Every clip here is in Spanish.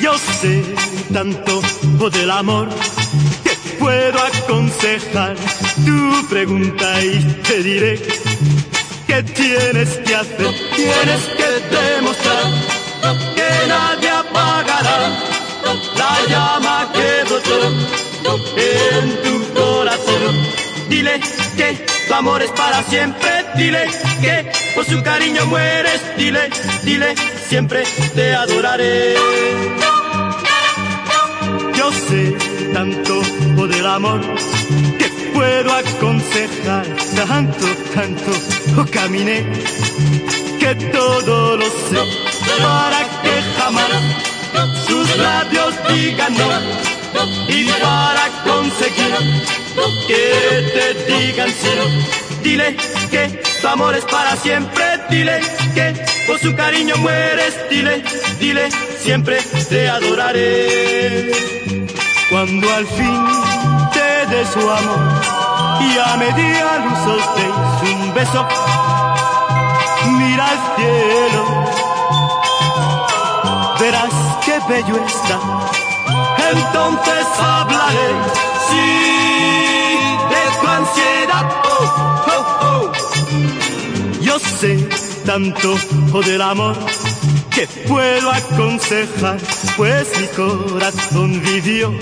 Yo sé tanto del amor que puedo aconsejar tu pregunta y te diré que tienes que hacer, tienes que demostrar que nadie apagará la llama que brotó en tu corazón. Dile que tu amor es para siempre, dile que por su cariño mueres, dile, dile, siempre te adoraré. Yo sé tanto del amor que puedo aconsejar, tanto, tanto caminé, que todo lo sé, para que jamás sus labios digan no y para conseguir que te digan sí, dile que tu amor es para siempre, dile que por su cariño mueres, dile, dile, siempre te adoraré. Cuando al fin te dé su amor y a media luz deis un beso, mira al cielo, verás qué bello está. Entonces hablaré, sí, Yo sé tanto del amor que puedo aconsejar, pues mi corazón vivió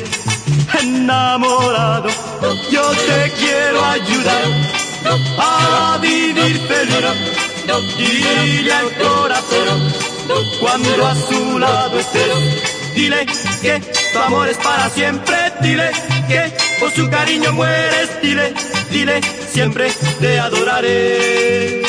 enamorado. Yo te quiero ayudar a vivir feliz. Dile al corazón cuando a su lado estés, dile que tu amor es para siempre, dile que por su cariño mueres, dile, dile, siempre te adoraré.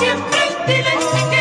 Siempre, dile que